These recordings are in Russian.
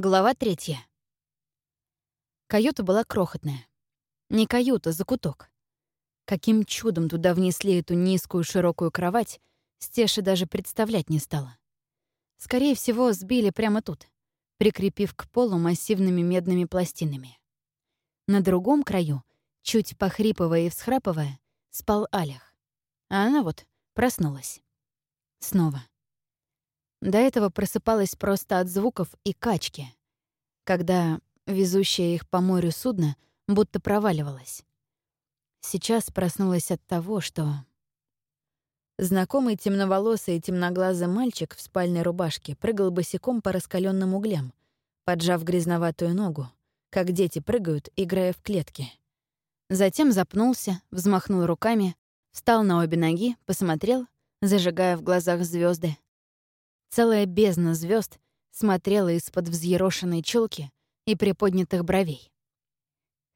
Глава третья. Каюта была крохотная. Не каюта, закуток. Каким чудом туда внесли эту низкую широкую кровать, Стеша даже представлять не стала. Скорее всего, сбили прямо тут, прикрепив к полу массивными медными пластинами. На другом краю, чуть похрипывая и всхрапывая, спал Алях. А она вот проснулась. Снова. До этого просыпалась просто от звуков и качки, когда везущее их по морю судно будто проваливалось. Сейчас проснулась от того, что... Знакомый темноволосый и темноглазый мальчик в спальной рубашке прыгал босиком по раскаленным углям, поджав грязноватую ногу, как дети прыгают, играя в клетки. Затем запнулся, взмахнул руками, встал на обе ноги, посмотрел, зажигая в глазах звезды, Целая бездна звезд смотрела из-под взъерошенной челки и приподнятых бровей.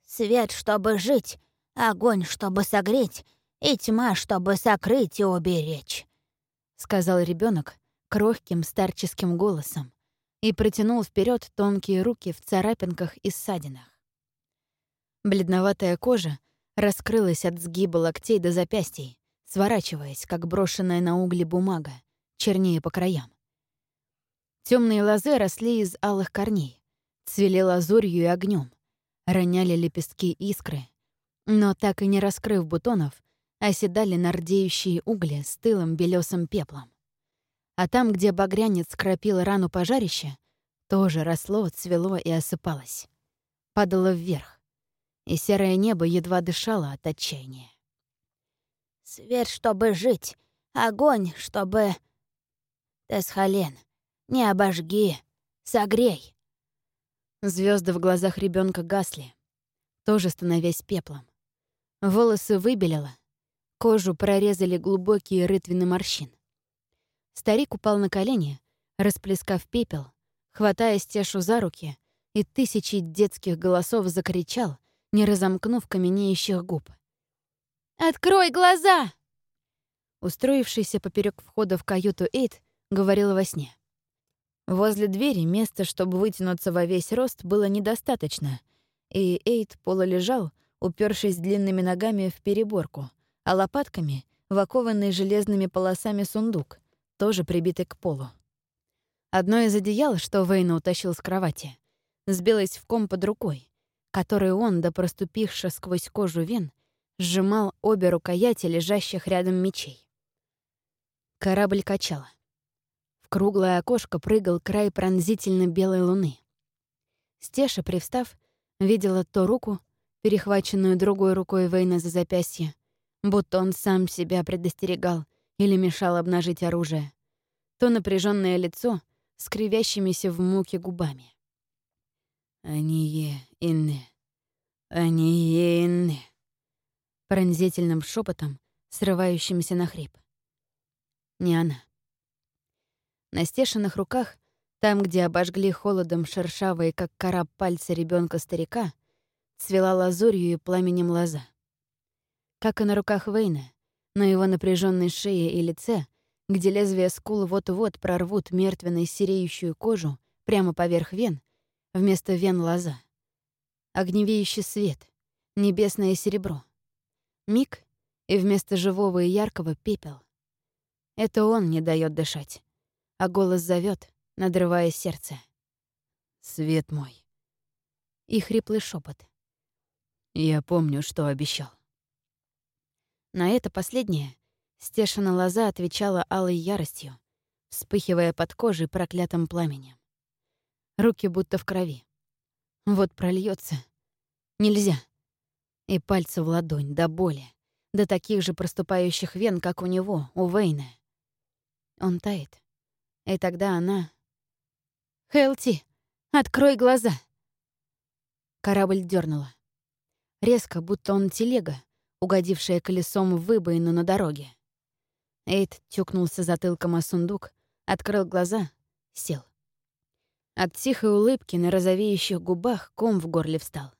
«Свет, чтобы жить, огонь, чтобы согреть, и тьма, чтобы сокрыть и уберечь», — сказал ребенок крохким старческим голосом и протянул вперед тонкие руки в царапинках и ссадинах. Бледноватая кожа раскрылась от сгиба локтей до запястий, сворачиваясь, как брошенная на угли бумага, чернее по краям. Темные лозы росли из алых корней, цвели лазурью и огнем, роняли лепестки искры, но так и не раскрыв бутонов, оседали на рдеющие угли с тылым белесым пеплом. А там, где багрянец кропил рану пожарища, тоже росло, цвело и осыпалось. Падало вверх, и серое небо едва дышало от отчаяния. «Свет, чтобы жить, огонь, чтобы...» «Тесхален, не обожги, согрей. Звезды в глазах ребенка гасли, тоже становясь пеплом. Волосы выбелило, кожу прорезали глубокие рытвины морщин. Старик упал на колени, расплескав пепел, хватая Стешу за руки, и тысячи детских голосов закричал, не разомкнув каменеющих губ. «Открой глаза!» Устроившийся поперек входа в каюту Эйд говорил во сне. Возле двери места, чтобы вытянуться во весь рост, было недостаточно, и Эйд полулежал, упершись длинными ногами в переборку, а лопатками — в окованный железными полосами сундук, тоже прибитый к полу. Одно из одеял, что Вейна утащил с кровати, сбилось в ком под рукой, который он, до проступивши сквозь кожу вен, сжимал обе рукояти лежащих рядом мечей. Корабль качало круглое окошко прыгал край пронзительно белой луны. Стеша, привстав, видела то руку, перехваченную другой рукой Вейна за запястье, будто он сам себя предостерегал или мешал обнажить оружие, то напряженное лицо с кривящимися в муке губами. «Ание инне, ание инне», пронзительным шепотом, срывающимся на хрип. Не она. На стешенных руках, там, где обожгли холодом шершавые, как кора пальцы ребенка старика, цвела лазурью и пламенем лоза. Как и на руках Вейна, на его напряженной шее и лице, где лезвия скул вот-вот прорвут мертвенной сереющую кожу прямо поверх вен, вместо вен лоза. Огневеющий свет, небесное серебро. Миг, и вместо живого и яркого — пепел. Это он не дает дышать а голос зовет, надрывая сердце. «Свет мой!» И хриплый шепот. «Я помню, что обещал». На это последнее Стешина лоза отвечала алой яростью, вспыхивая под кожей проклятым пламенем. Руки будто в крови. Вот прольется. Нельзя. И пальцы в ладонь, до боли, до таких же проступающих вен, как у него, у Вейна. Он тает. И тогда она... «Хелти, открой глаза!» Корабль дернула. Резко, будто он телега, угодившая колесом в выбоину на дороге. Эйд тюкнулся затылком о сундук, открыл глаза, сел. От тихой улыбки на розовеющих губах ком в горле встал.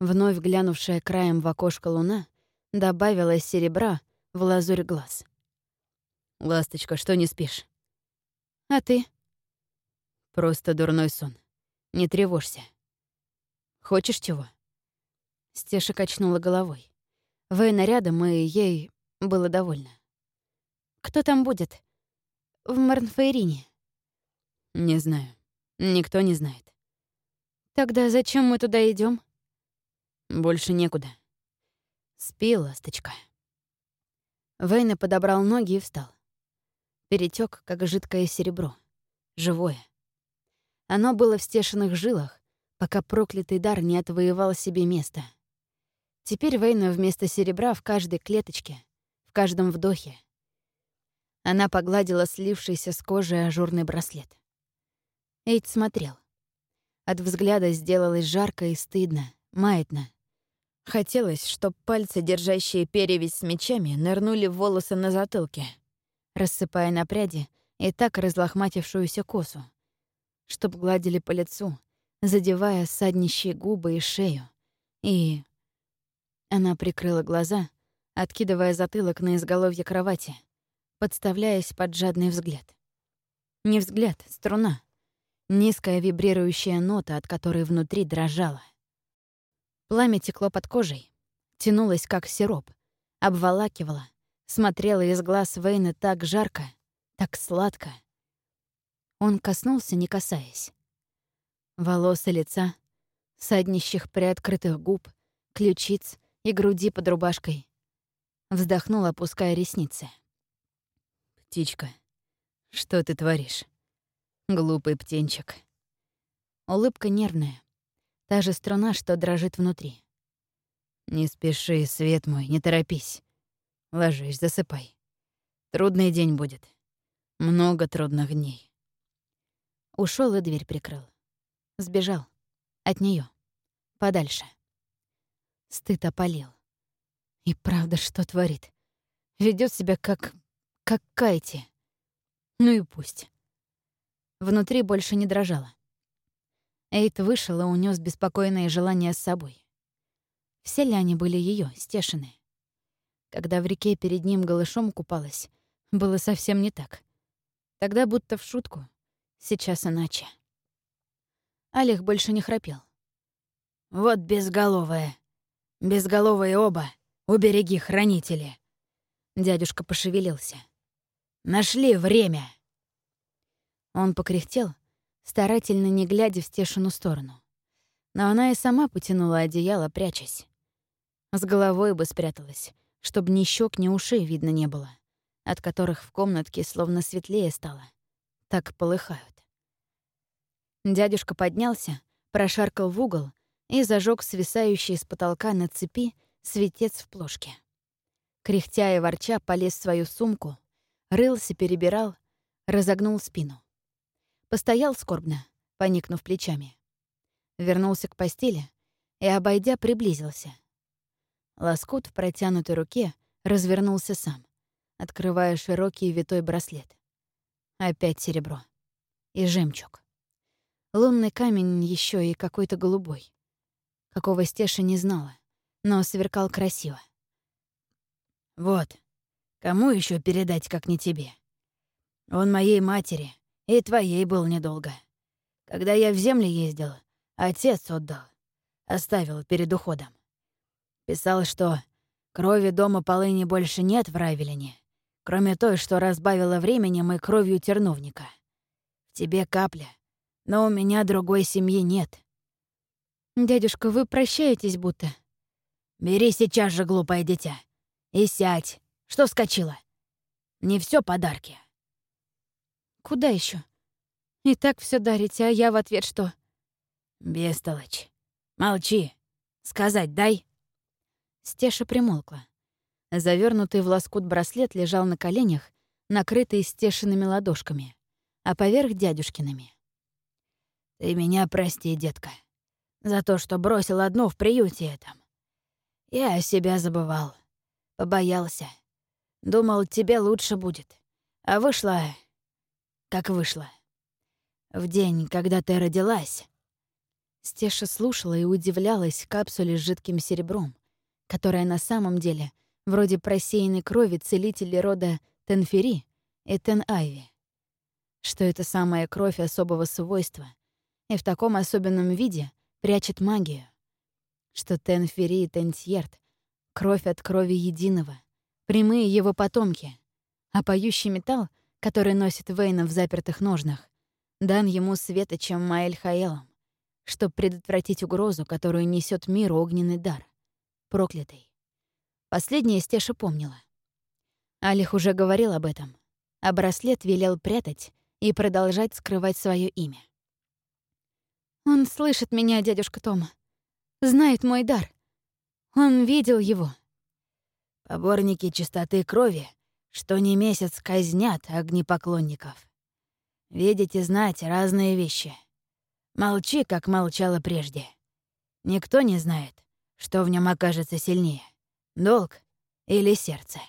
Вновь глянувшая краем в окошко луна добавила серебра в лазурь глаз. «Ласточка, что не спишь?» А ты? Просто дурной сон. Не тревожься. Хочешь чего?» Стеша качнула головой. Вейна рядом, и ей было довольно. «Кто там будет? В Марнфейрине?» «Не знаю. Никто не знает». «Тогда зачем мы туда идем? «Больше некуда. Спи, ласточка». Вейна подобрал ноги и встал. Перетек, как жидкое серебро. Живое. Оно было в стешенных жилах, пока проклятый дар не отвоевал себе место. Теперь Вейна вместо серебра в каждой клеточке, в каждом вдохе. Она погладила слившийся с кожей ажурный браслет. Эйд смотрел. От взгляда сделалось жарко и стыдно, маятно. Хотелось, чтоб пальцы, держащие перевязь с мечами, нырнули в волосы на затылке, рассыпая на пряди и так разлохматившуюся косу, чтоб гладили по лицу, задевая саднищие губы и шею. И... Она прикрыла глаза, откидывая затылок на изголовье кровати, подставляясь под жадный взгляд. Не взгляд, струна. Низкая вибрирующая нота, от которой внутри дрожала. Пламя текло под кожей, тянулось как сироп, обволакивало, смотрело из глаз Вейна так жарко, так сладко. Он коснулся, не касаясь. Волос лица, саднищих приоткрытых губ, ключиц и груди под рубашкой. Вздохнул, опуская ресницы. «Птичка, что ты творишь? Глупый птенчик». Улыбка нервная, та же струна, что дрожит внутри. «Не спеши, свет мой, не торопись. Ложись, засыпай. Трудный день будет. Много трудных дней». Ушел и дверь прикрыл. Сбежал. От нее, Подальше. Стыд опалил. И правда, что творит? Ведет себя как... как Кайти. Ну и пусть. Внутри больше не дрожало. Эйт вышел и унес беспокойное желание с собой. Все ли они были ее, стешины? Когда в реке перед ним голышом купалась, было совсем не так. Тогда будто в шутку, сейчас иначе. Алих больше не храпел. «Вот безголовая», Безголовые оба, убереги хранители. Дядюшка пошевелился. Нашли время. Он покряхтел, старательно не глядя в стешину сторону. Но она и сама потянула одеяло, прячась. С головой бы спряталась, чтобы ни щек, ни ушей видно не было, от которых в комнатке словно светлее стало. Так полыхают. Дядюшка поднялся, прошаркал в угол и зажег свисающий с потолка на цепи светец в плошке. Кряхтя и ворча полез в свою сумку, рылся, перебирал, разогнул спину. Постоял скорбно, поникнув плечами. Вернулся к постели и, обойдя, приблизился. Лоскут в протянутой руке развернулся сам, открывая широкий витой браслет. Опять серебро. И жемчуг. Лунный камень еще и какой-то голубой какого Стеша не знала, но сверкал красиво. «Вот, кому еще передать, как не тебе? Он моей матери, и твоей был недолго. Когда я в землю ездил, отец отдал, оставил перед уходом. Писал, что крови дома полыни больше нет в Равелине, кроме той, что разбавила временем и кровью терновника. В тебе капля, но у меня другой семьи нет. «Дядюшка, вы прощаетесь будто?» «Бери сейчас же, глупое дитя, и сядь. Что вскочила? Не все подарки». «Куда еще? И так все дарите, а я в ответ что?» «Бестолочь. Молчи. Сказать дай». Стеша примолкла. Завернутый в лоскут браслет лежал на коленях, накрытый стешенными ладошками, а поверх дядюшкиными. «Ты меня прости, детка за то, что бросил одну в приюте этом. Я себя забывал, побоялся. Думал, тебе лучше будет. А вышло, как вышло. В день, когда ты родилась... Стеша слушала и удивлялась капсуле с жидким серебром, которая на самом деле вроде просеянной крови целителей рода Тенфери и Тен-Айви. Что это самая кровь особого свойства, и в таком особенном виде прячет магию, что Тенфери и Тенсьерт — кровь от крови единого, прямые его потомки, а поющий металл, который носит Вейна в запертых ножнах, дан ему светочем Маэль Хаэлом, чтобы предотвратить угрозу, которую несет миру огненный дар, проклятый. Последнее Стеша помнила. Алих уже говорил об этом, а браслет велел прятать и продолжать скрывать свое имя. «Он слышит меня, дядюшка Тома. Знает мой дар. Он видел его». «Поборники чистоты крови, что не месяц казнят огнепоклонников. Видеть и знать разные вещи. Молчи, как молчала прежде. Никто не знает, что в нем окажется сильнее — долг или сердце».